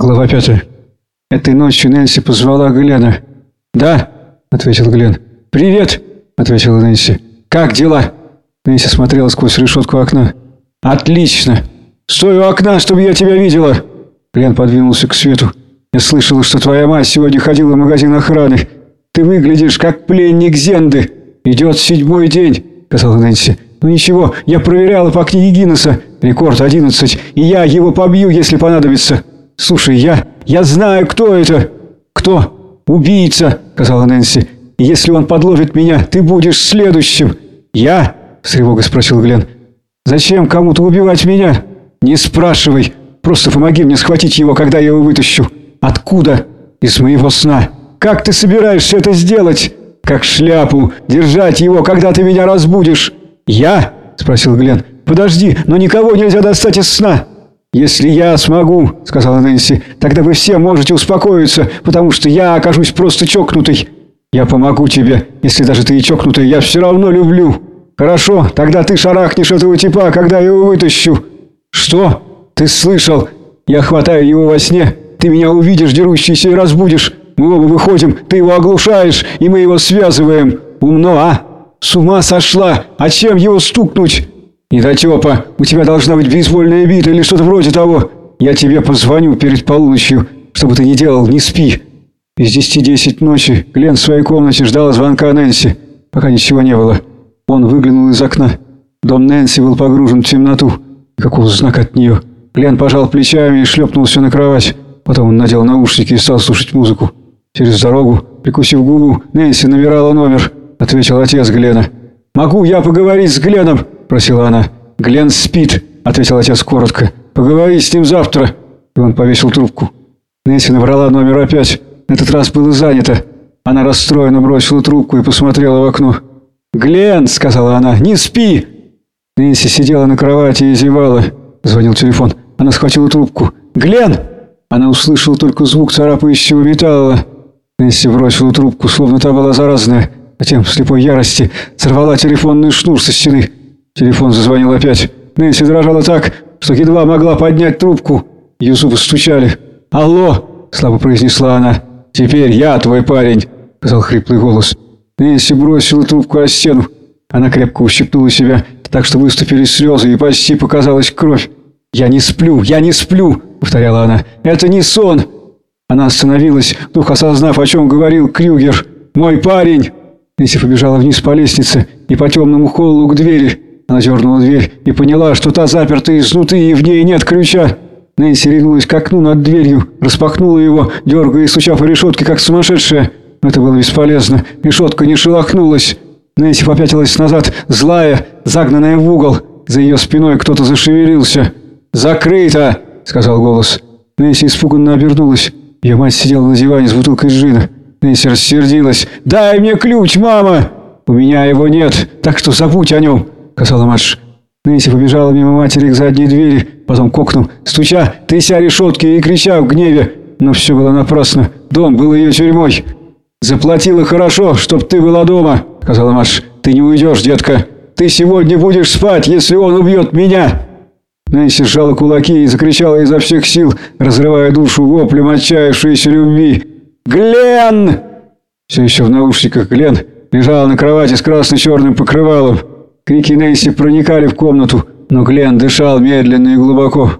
Глава пятая. Этой ночью Нэнси позвала Глена. «Да», — ответил Глен. «Привет», — ответила Нэнси. «Как дела?» Нэнси смотрела сквозь решетку окна. «Отлично! Стой у окна, чтобы я тебя видела!» Глен подвинулся к свету. «Я слышала, что твоя мать сегодня ходила в магазин охраны. Ты выглядишь, как пленник Зенды. Идет седьмой день», — сказала Нэнси. «Ну ничего, я проверяла по книге Гиннесса. Рекорд одиннадцать, и я его побью, если понадобится. Слушай, я... я знаю, кто это!» «Кто?» «Убийца», — сказала Нэнси. «Если он подловит меня, ты будешь следующим». «Я?» — с тревогой спросил Глен. «Зачем кому-то убивать меня?» «Не спрашивай. Просто помоги мне схватить его, когда я его вытащу». «Откуда?» «Из моего сна». «Как ты собираешься это сделать?» «Как шляпу. Держать его, когда ты меня разбудишь». «Я?» — спросил Глен. «Подожди, но никого нельзя достать из сна». «Если я смогу», — сказала Нэнси, — «тогда вы все можете успокоиться, потому что я окажусь просто чокнутой». «Я помогу тебе. Если даже ты и чокнутая, я все равно люблю». «Хорошо, тогда ты шарахнешь этого типа, когда я его вытащу». «Что? Ты слышал? Я хватаю его во сне. Ты меня увидишь, дерущийся, и разбудишь. Мы оба выходим, ты его оглушаешь, и мы его связываем. Умно, а? С ума сошла! А чем его стукнуть?» «Недотепа, у тебя должна быть бейсбольная бита или что-то вроде того. Я тебе позвоню перед полуночью. Что бы ты ни делал, не спи». Без десяти десять ночи Глен в своей комнате ждал звонка Нэнси, пока ничего не было. Он выглянул из окна. Дом Нэнси был погружен в темноту. Никакого знака от нее. Глен пожал плечами и шлепнулся на кровать. Потом он надел наушники и стал слушать музыку. Через дорогу, прикусив губу, Нэнси набирала номер. Ответил отец Глена. «Могу я поговорить с Гленом?» – просила она. «Глен спит», – ответил отец коротко. «Поговори с ним завтра». И он повесил трубку. Нэнси набрала номер опять. На этот раз было занято. Она расстроенно бросила трубку и посмотрела в окно. «Глен!» – сказала она. «Не спи!» Нэнси сидела на кровати и зевала. Звонил телефон. Она схватила трубку. «Глен!» Она услышала только звук царапающего металла. Нэнси бросила трубку, словно та была заразная. Затем в слепой ярости сорвала телефонный шнур со стены. Телефон зазвонил опять. Нэнси дрожала так, что едва могла поднять трубку. Зубы стучали. «Алло!» – слабо произнесла она. «Теперь я твой парень!» – сказал хриплый голос. Нэнси бросила трубку о стену. Она крепко ущипнула себя, так что выступили слезы и почти показалась кровь. «Я не сплю! Я не сплю!» – повторяла она. «Это не сон!» Она остановилась, вдруг осознав, о чем говорил Крюгер. «Мой парень!» Нэнси побежала вниз по лестнице и по темному холлу к двери. Она дернула дверь и поняла, что та заперта изнутри и в ней нет ключа. Нэнси ринулась к окну над дверью, распахнула его, дергая и стуча по решетке, как сумасшедшая. Это было бесполезно. Решетка не шелохнулась. Нэнси попятилась назад, злая, загнанная в угол. За ее спиной кто-то зашевелился. «Закрыто!» — сказал голос. Нэнси испуганно обернулась. Ее мать сидела на диване с бутылкой джина. Нэнси рассердилась. «Дай мне ключ, мама!» «У меня его нет, так что забудь о нем!» — сказала Мадж. Нэнси побежала мимо матери к задней двери, потом к окнам, стуча, тряся решетки и крича в гневе. Но все было напрасно. Дом был ее тюрьмой. «Заплатила хорошо, чтоб ты была дома», — сказала Маш. «Ты не уйдешь, детка. Ты сегодня будешь спать, если он убьет меня». Нэнси сжала кулаки и закричала изо всех сил, разрывая душу воплем отчаявшейся любви. «Глен!» Все еще в наушниках Глен лежала на кровати с красно-черным покрывалом. Крики Нэнси проникали в комнату, но Глен дышал медленно и глубоко.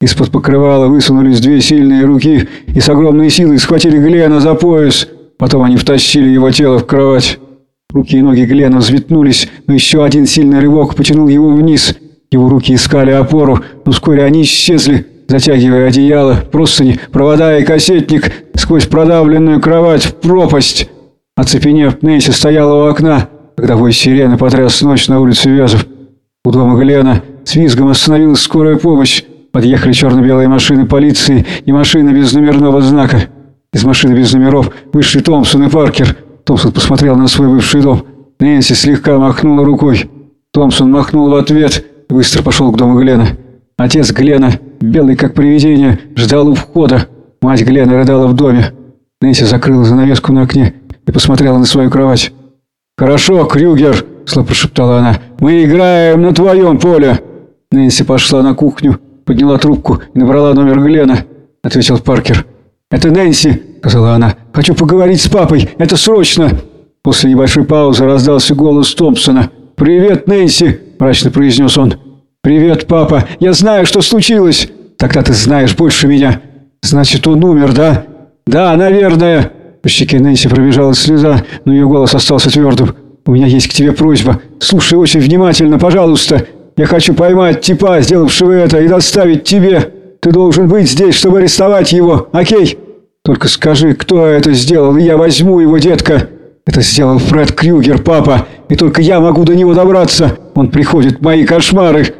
Из-под покрывала высунулись две сильные руки и с огромной силой схватили Глена за пояс. Потом они втащили его тело в кровать. Руки и ноги Глена взметнулись, но еще один сильный рывок потянул его вниз. Его руки искали опору, но вскоре они исчезли, затягивая одеяло, простыни, провода и кассетник сквозь продавленную кровать в пропасть. Оцепенев, Нэнси стояла у окна, когда вой сирены потряс ночь на улице Вязов. У дома Глена с визгом остановилась скорая помощь. Подъехали черно-белые машины полиции и машина без номерного знака. Из машины без номеров вышли Томпсон и Паркер. Томпсон посмотрел на свой бывший дом. Нэнси слегка махнула рукой. Томпсон махнул в ответ и быстро пошел к дому Глена. Отец Глена, белый как привидение, ждал у входа. Мать Глена рыдала в доме. Нэнси закрыла занавеску на окне и посмотрела на свою кровать. «Хорошо, Крюгер», – слабо прошептала она. «Мы играем на твоем поле». Нэнси пошла на кухню, подняла трубку и набрала номер Глена. — ответил Паркер. «Это Нэнси», — сказала она. «Хочу поговорить с папой. Это срочно!» После небольшой паузы раздался голос Томпсона. «Привет, Нэнси!» – мрачно произнес он. «Привет, папа! Я знаю, что случилось!» «Тогда ты знаешь больше меня!» «Значит, он умер, да?» «Да, наверное!» По щеке Нэнси пробежала слеза, но ее голос остался твердым. «У меня есть к тебе просьба. Слушай очень внимательно, пожалуйста. Я хочу поймать типа, сделавшего это, и доставить тебе. Ты должен быть здесь, чтобы арестовать его, окей? Только скажи, кто это сделал, и я возьму его, детка!» Это сделал Фред Крюгер, папа, и только я могу до него добраться. Он приходит в мои кошмары.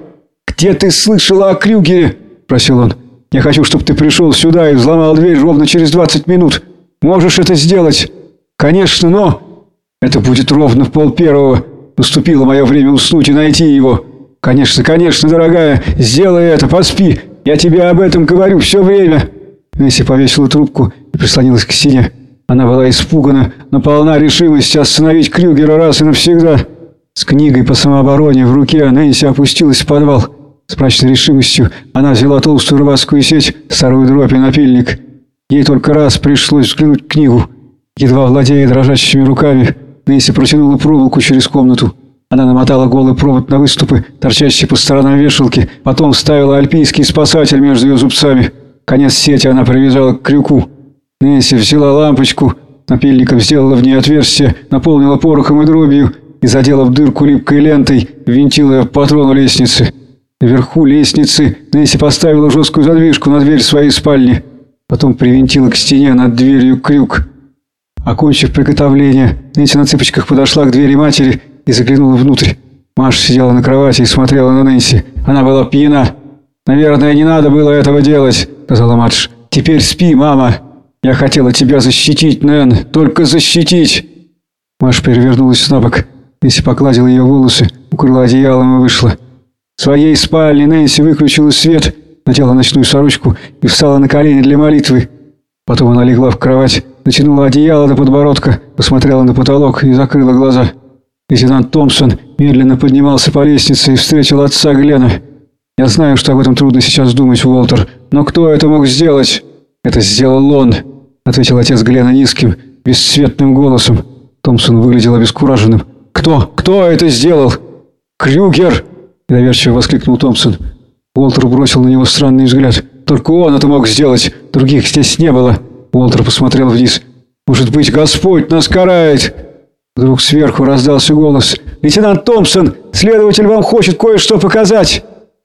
Где ты слышала о Крюгере? Просил он. Я хочу, чтобы ты пришел сюда и взломал дверь ровно через 20 минут. Можешь это сделать? Конечно, но... Это будет ровно в пол первого. Наступило мое время уснуть и найти его. Конечно, конечно, дорогая, сделай это, поспи. Я тебе об этом говорю все время. Несси повесила трубку и прислонилась к стене. Она была испугана, но полна решимости остановить Крюгера раз и навсегда. С книгой по самообороне в руке Нэнси опустилась в подвал. С мрачной решимостью она взяла толстую рыбацкую сеть, старую дробь и напильник. Ей только раз пришлось взглянуть книгу. Едва владея дрожащими руками, Нэнси протянула проволоку через комнату. Она намотала голый провод на выступы, торчащие по сторонам вешалки, потом вставила альпийский спасатель между ее зубцами. Конец сети она привязала к крюку. Нэнси взяла лампочку, напильником сделала в ней отверстие, наполнила порохом и дробью и задела в дырку липкой лентой, винтила ее в патрону лестницы. Наверху лестницы Нэнси поставила жесткую задвижку на дверь своей спальни. Потом привинтила к стене над дверью крюк. Окончив приготовление, Нэнси на цыпочках подошла к двери матери и заглянула внутрь. Маша сидела на кровати и смотрела на Нэнси. Она была пьяна. «Наверное, не надо было этого делать», — сказала Мадж. «Теперь спи, мама». «Я хотела тебя защитить, Нэн, только защитить!» Маша перевернулась на бок. Нэнси погладила ее волосы, укрыла одеялом и вышла. В своей спальне Нэнси выключила свет, надела ночную сорочку и встала на колени для молитвы. Потом она легла в кровать, натянула одеяло до подбородка, посмотрела на потолок и закрыла глаза. Лейтенант Томпсон медленно поднимался по лестнице и встретил отца Глена. «Я знаю, что об этом трудно сейчас думать, Уолтер, но кто это мог сделать?» «Это сделал он», — ответил отец Глена низким, бесцветным голосом. Томпсон выглядел обескураженным. «Кто? Кто это сделал?» «Крюгер!» — недоверчиво воскликнул Томпсон. Уолтер бросил на него странный взгляд. «Только он это мог сделать. Других здесь не было». Уолтер посмотрел вниз. «Может быть, Господь нас карает?» Вдруг сверху раздался голос. «Лейтенант Томпсон, следователь вам хочет кое-что показать!»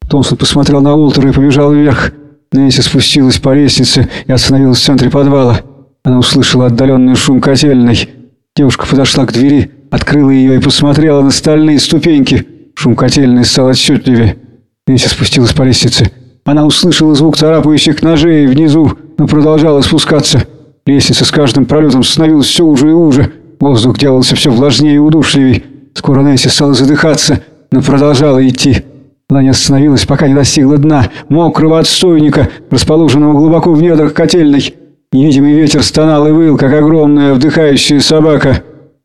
Томпсон посмотрел на Уолтера и побежал вверх. Нэнси спустилась по лестнице и остановилась в центре подвала. Она услышала отдаленный шум котельной. Девушка подошла к двери, открыла ее и посмотрела на стальные ступеньки. Шум котельной стал отчетливее. Нэнси спустилась по лестнице. Она услышала звук царапающих ножей внизу, но продолжала спускаться. Лестница с каждым пролетом становилась все уже и уже. Воздух делался все влажнее и удушливей. Скоро Нэнси стала задыхаться, но продолжала идти. Она не остановилась, пока не достигла дна, мокрого отстойника, расположенного глубоко в недрах котельной. Невидимый ветер стонал и выл, как огромная вдыхающая собака.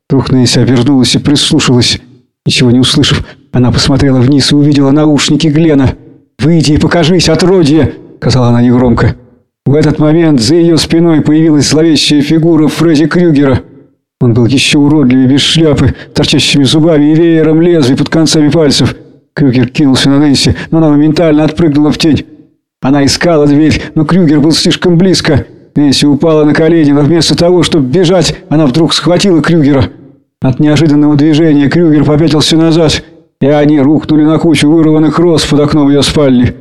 Вдруг Нэнси обернулась и прислушалась. Ничего не услышав, она посмотрела вниз и увидела наушники Глена. «Выйди и покажись, отродье!» — сказала она негромко. В этот момент за ее спиной появилась зловещая фигура Фредди Крюгера. Он был еще уродливее, без шляпы, торчащими зубами и веером лезвий под концами пальцев. Крюгер кинулся на Нэнси, но она моментально отпрыгнула в тень. Она искала дверь, но Крюгер был слишком близко. Нэнси упала на колени, но вместо того, чтобы бежать, она вдруг схватила Крюгера. От неожиданного движения Крюгер попятился назад, и они рухнули на кучу вырванных роз под окном ее спальни.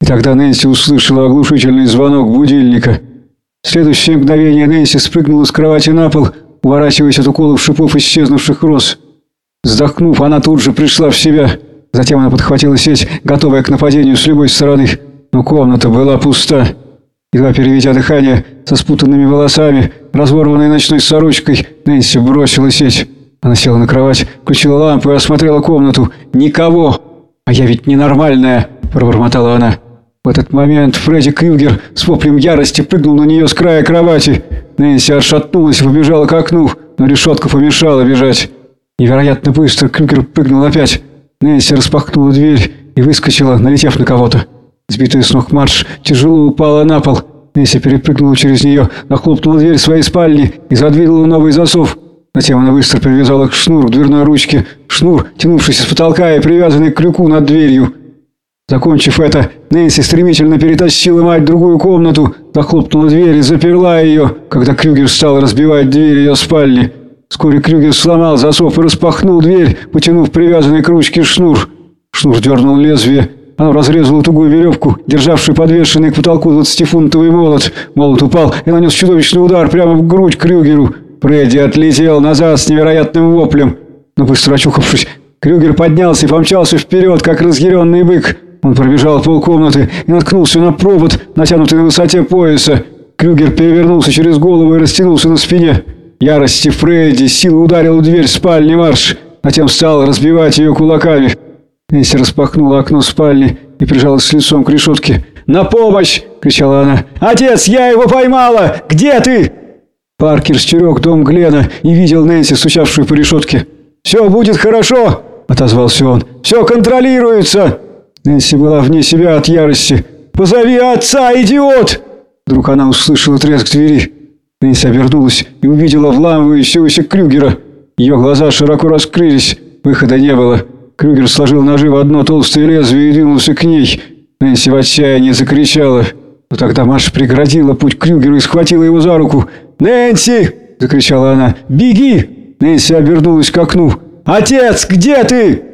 И тогда Нэнси услышала оглушительный звонок будильника. В следующее мгновение Нэнси спрыгнула с кровати на пол, уворачиваясь от уколов шипов исчезнувших роз. Вздохнув, она тут же пришла в себя – Затем она подхватила сеть, готовая к нападению с любой стороны. Но комната была пуста. Едва переведя дыхание, со спутанными волосами, разворванной ночной сорочкой, Нэнси бросила сеть. Она села на кровать, включила лампу и осмотрела комнату. «Никого!» «А я ведь ненормальная!» – пробормотала она. В этот момент Фредди Крюгер с воплем ярости прыгнул на нее с края кровати. Нэнси отшатнулась и побежала к окну, но решетка помешала бежать. Невероятно быстро Крюгер прыгнул опять. Нэнси распахнула дверь и выскочила, налетев на кого-то. Сбитая с ног марш тяжело упала на пол. Нэнси перепрыгнула через нее, нахлопнула дверь своей спальни и задвинула новый засов. Затем она быстро привязала к шнуру к дверной ручке, шнур, тянувшийся с потолка и привязанный к крюку над дверью. Закончив это, Нэнси стремительно перетащила мать в другую комнату, захлопнула дверь и заперла ее, когда Крюгер стал разбивать дверь ее спальни. Вскоре Крюгер сломал засов и распахнул дверь, потянув привязанный к ручке шнур. Шнур дернул лезвие, оно разрезало тугую веревку, державшую подвешенный к потолку двадцатифунтовый молот. Молот упал и нанес чудовищный удар прямо в грудь Крюгеру. Фредди отлетел назад с невероятным воплем. Но быстро очухавшись, Крюгер поднялся и помчался вперед, как разъяренный бык. Он пробежал полкомнаты и наткнулся на провод, натянутый на высоте пояса. Крюгер перевернулся через голову и растянулся на спине. Ярости Фредди силой ударил в дверь спальни марш, затем стал разбивать ее кулаками. Нэнси распахнула окно спальни и прижалась лицом к решетке. «На помощь!» – кричала она. «Отец, я его поймала! Где ты?» Паркер стерег дом Глена и видел Нэнси, стучавшую по решетке. «Все будет хорошо!» – отозвался он. «Все контролируется!» Нэнси была вне себя от ярости. «Позови отца, идиот!» Вдруг она услышала треск двери. Нэнси обернулась и увидела вламывающегося Крюгера. Ее глаза широко раскрылись. Выхода не было. Крюгер сложил ножи в одно толстое лезвие и двинулся к ней. Нэнси в отчаянии закричала. Но тогда Маша преградила путь Крюгеру и схватила его за руку. «Нэнси!» – закричала она. «Беги!» Нэнси обернулась к окну. «Отец, где ты?»